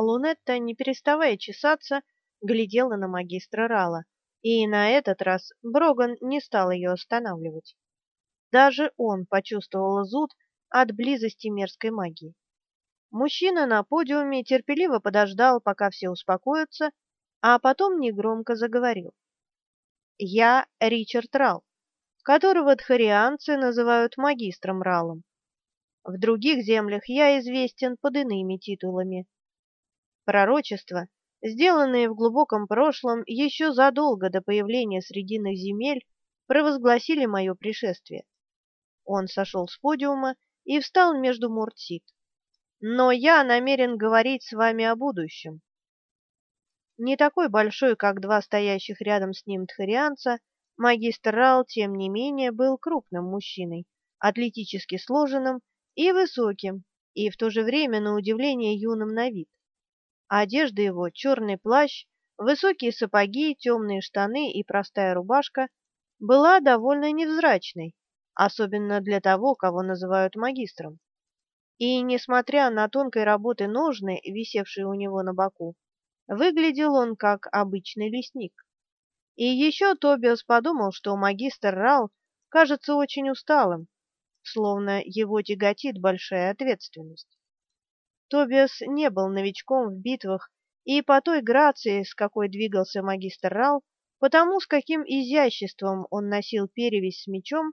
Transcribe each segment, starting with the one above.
Лунетта, не переставая чесаться, глядела на магистра Рала, и на этот раз Броган не стал ее останавливать. Даже он почувствовал зуд от близости мерзкой магии. Мужчина на подиуме терпеливо подождал, пока все успокоятся, а потом негромко заговорил. «Я Ричард Рал, которого тхарианцы называют магистром Ралом. В других землях я известен под иными титулами. Пророчества, сделанные в глубоком прошлом еще задолго до появления срединных земель, провозгласили мое пришествие. Он сошел с подиума и встал между Муртсит. Но я намерен говорить с вами о будущем. Не такой большой, как два стоящих рядом с ним тхарианца, магистр Рал, тем не менее, был крупным мужчиной, атлетически сложенным и высоким, и в то же время, на удивление, юным на вид. Одежда его, черный плащ, высокие сапоги, темные штаны и простая рубашка, была довольно невзрачной, особенно для того, кого называют магистром. И, несмотря на тонкой работы ножны, висевшие у него на боку, выглядел он как обычный лесник. И еще Тобиас подумал, что магистр Рал кажется очень усталым, словно его тяготит большая ответственность. Тобиас не был новичком в битвах, и по той грации, с какой двигался магистр Рал, потому с каким изяществом он носил перевязь с мечом,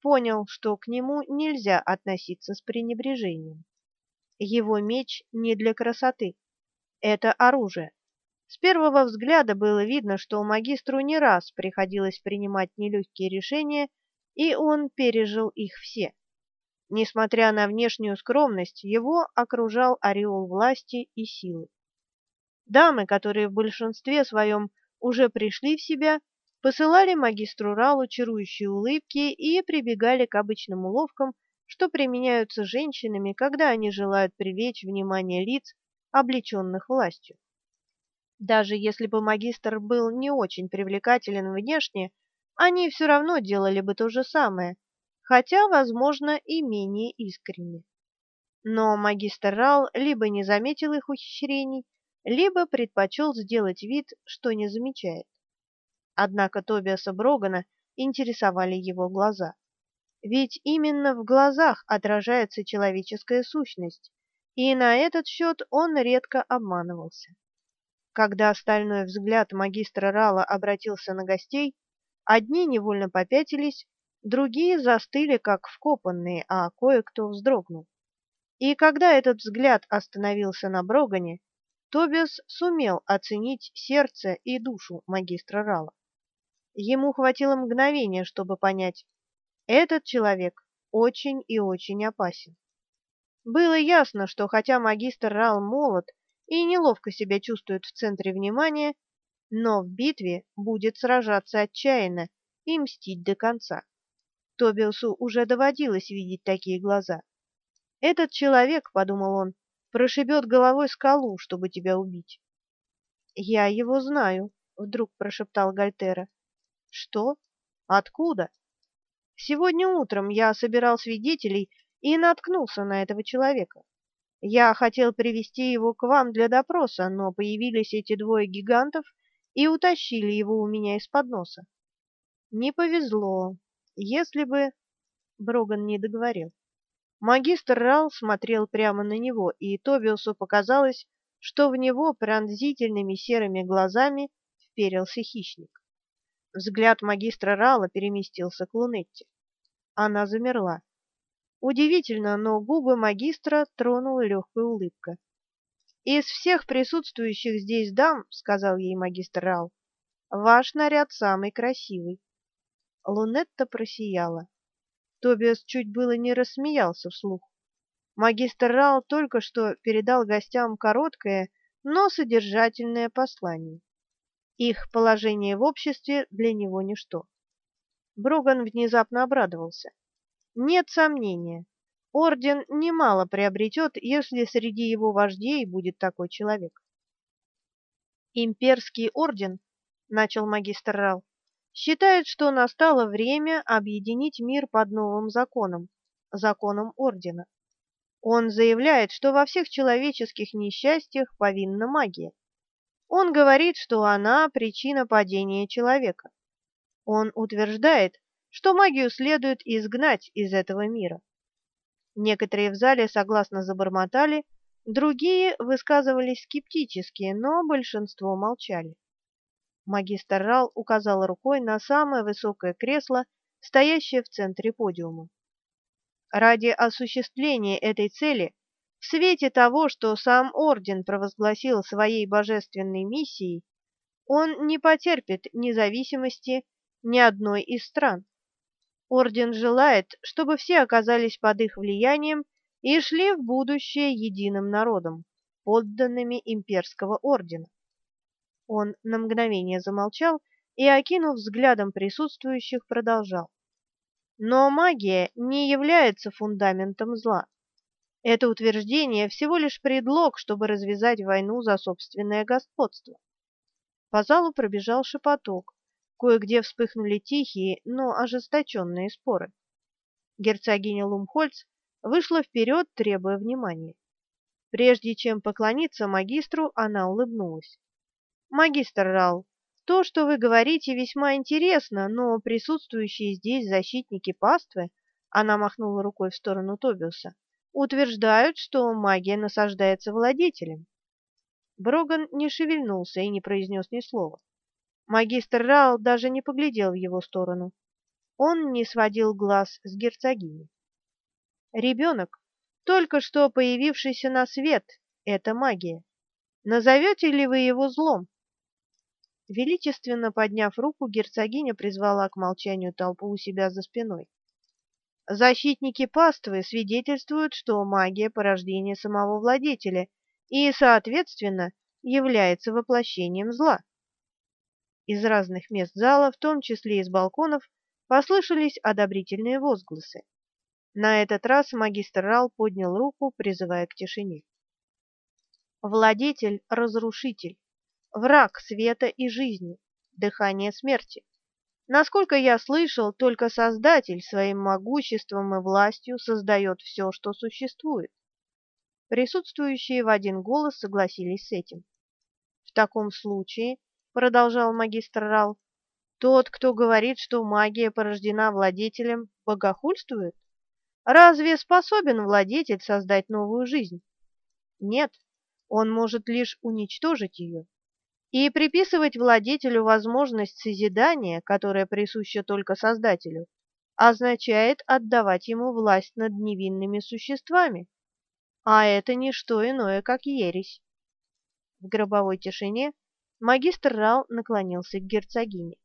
понял, что к нему нельзя относиться с пренебрежением. Его меч не для красоты. Это оружие. С первого взгляда было видно, что магистру не раз приходилось принимать нелегкие решения, и он пережил их все. Несмотря на внешнюю скромность, его окружал ореол власти и силы. Дамы, которые в большинстве своем уже пришли в себя, посылали магистру Ралу чарующие улыбки и прибегали к обычным уловкам, что применяются женщинами, когда они желают привлечь внимание лиц, облеченных властью. Даже если бы магистр был не очень привлекателен внешне, они все равно делали бы то же самое, хотя, возможно, и менее искренне. Но магистр Рал либо не заметил их ухищрений, либо предпочел сделать вид, что не замечает. Однако Тобиаса Брогана интересовали его глаза. Ведь именно в глазах отражается человеческая сущность, и на этот счет он редко обманывался. Когда остальной взгляд магистра Рала обратился на гостей, одни невольно попятились, другие застыли, как вкопанные, а кое-кто вздрогнул. И когда этот взгляд остановился на Брогане, Тобиас сумел оценить сердце и душу магистра Рала. Ему хватило мгновения, чтобы понять, этот человек очень и очень опасен. Было ясно, что хотя магистр Рал молод и неловко себя чувствует в центре внимания, но в битве будет сражаться отчаянно и мстить до конца. Тобиасу уже доводилось видеть такие глаза. «Этот человек, — подумал он, — прошибет головой скалу, чтобы тебя убить». «Я его знаю», — вдруг прошептал Гальтера. Что? Откуда? Сегодня утром я собирал свидетелей и наткнулся на этого человека. Я хотел привести его к вам для допроса, но появились эти двое гигантов и утащили его у меня из-под носа. Не повезло. Если бы... Броган не договорил. Магистр Рал смотрел прямо на него, и Тобиусу показалось, что в него пронзительными серыми глазами вперился хищник. Взгляд магистра Рала переместился к Лунетте. Она замерла. Удивительно, но губы магистра тронула легкая улыбка. «Из всех присутствующих здесь дам, — сказал ей магистр Рал, — ваш наряд самый красивый». Лунетта просияла. Тобиас чуть было не рассмеялся вслух. Магистр Рал только что передал гостям короткое, но содержательное послание. Их положение в обществе для него ничто. Броган внезапно обрадовался. Нет сомнения, орден немало приобретет, если среди его вождей будет такой человек. Имперский орден, начал магистр Рал, считает, что настало время объединить мир под новым законом, законом ордена. Он заявляет, что во всех человеческих несчастьях повинна магия. Он говорит, что она причина падения человека. Он утверждает, что магию следует изгнать из этого мира. Некоторые в зале согласно забормотали, другие высказывались скептически, но большинство молчали. Магистр Рал указал рукой на самое высокое кресло, стоящее в центре подиума. Ради осуществления этой цели, в свете того, что сам орден провозгласил своей божественной миссией, он не потерпит независимости ни одной из стран. Орден желает, чтобы все оказались под их влиянием и шли в будущее единым народом, подданными имперского ордена. Он на мгновение замолчал и, окинув взглядом присутствующих, продолжал. Но магия не является фундаментом зла. Это утверждение всего лишь предлог, чтобы развязать войну за собственное господство. По залу пробежал шепоток. Кое-где вспыхнули тихие, но ожесточенные споры. Герцогиня Лумхольц вышла вперед, требуя внимания. Прежде чем поклониться магистру, она улыбнулась. «Магистр Рал, то, что вы говорите, весьма интересно, но присутствующие здесь защитники паствы, она махнула рукой в сторону Тобиуса, утверждают, что магия насаждается владетелем. Броган не шевельнулся и не произнес ни слова. Магистр Рал даже не поглядел в его сторону. Он не сводил глаз с герцогини. Ребенок, только что появившийся на свет, это магия. Назовете ли вы его злом? Величественно подняв руку, герцогиня призвала к молчанию толпу у себя за спиной. Защитники паствы свидетельствуют, что магия – порождение самого владетеля и, соответственно, является воплощением зла. Из разных мест зала, в том числе из балконов, послышались одобрительные возгласы. На этот раз магистр Рал поднял руку, призывая к тишине. Владетель – разрушитель, враг света и жизни, дыхание смерти. Насколько я слышал, только Создатель своим могуществом и властью создает все, что существует. Присутствующие в один голос согласились с этим. В таком случае, продолжал магистр Рал, тот, кто говорит, что магия порождена владетелем, богохульствует? Разве способен владетель создать новую жизнь? Нет, он может лишь уничтожить ее. И приписывать владетелю возможность созидания, которая присуща только Создателю, означает отдавать ему власть над невинными существами. А это не что иное, как ересь. В гробовой тишине магистр Рал наклонился к герцогине.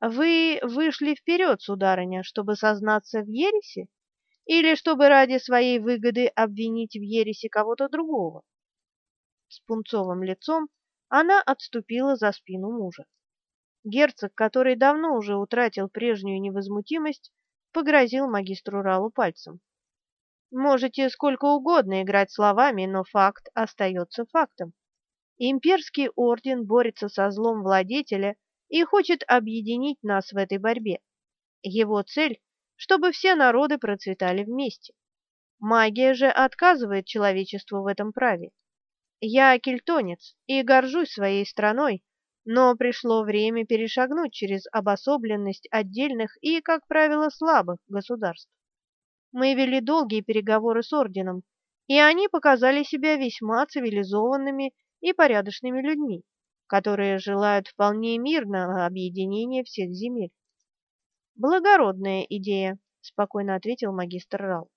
«Вы вышли вперед, сударыня, чтобы сознаться в ересе? Или чтобы ради своей выгоды обвинить в ересе кого-то другого?» С пунцовым лицом она отступила за спину мужа. Герцог, который давно уже утратил прежнюю невозмутимость, погрозил магистру Ралу пальцем. Можете сколько угодно играть словами, но факт остается фактом. Имперский орден борется со злом владетеля и хочет объединить нас в этой борьбе. Его цель – чтобы все народы процветали вместе. Магия же отказывает человечеству в этом праве. Я кельтонец и горжусь своей страной, но пришло время перешагнуть через обособленность отдельных и, как правило, слабых государств. Мы вели долгие переговоры с орденом, и они показали себя весьма цивилизованными и порядочными людьми, которые желают вполне мирного объединения всех земель. Благородная идея, спокойно ответил магистр Рал.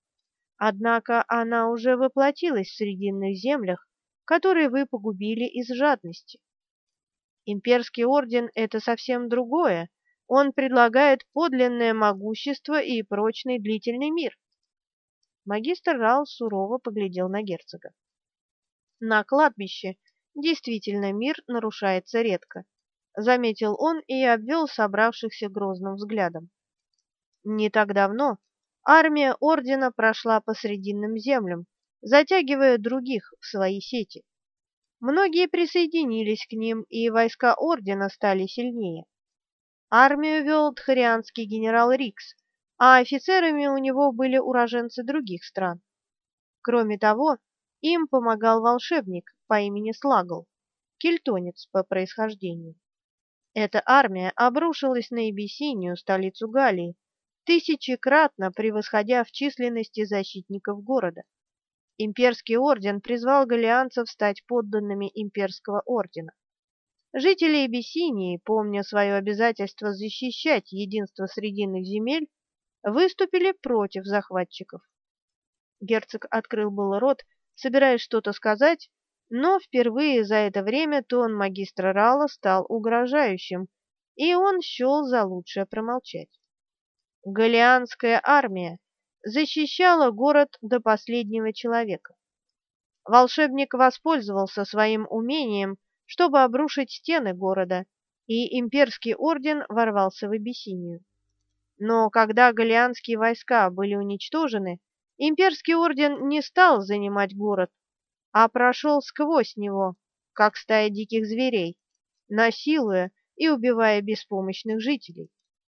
Однако она уже воплотилась в срединных землях которые вы погубили из жадности. Имперский орден – это совсем другое. Он предлагает подлинное могущество и прочный длительный мир. Магистр Рал сурово поглядел на герцога. На кладбище действительно мир нарушается редко, заметил он и обвел собравшихся грозным взглядом. Не так давно армия ордена прошла по срединным землям, затягивая других в свои сети. Многие присоединились к ним, и войска ордена стали сильнее. Армию вел тхарианский генерал Рикс, а офицерами у него были уроженцы других стран. Кроме того, им помогал волшебник по имени Слагл, кельтонец по происхождению. Эта армия обрушилась на Эбиссинию, столицу Галлии, тысячекратно превосходя в численности защитников города. Имперский орден призвал галлианцев стать подданными имперского ордена. Жители Эбиссинии, помня свое обязательство защищать единство срединных земель, выступили против захватчиков. Герцог открыл было рот, собираясь что-то сказать, но впервые за это время тон магистра Рала стал угрожающим, и он счел за лучшее промолчать. Галианская армия защищала город до последнего человека. Волшебник воспользовался своим умением, чтобы обрушить стены города, и имперский орден ворвался в Абиссинию. Но когда галианские войска были уничтожены, имперский орден не стал занимать город, а прошел сквозь него, как стая диких зверей, насилуя и убивая беспомощных жителей.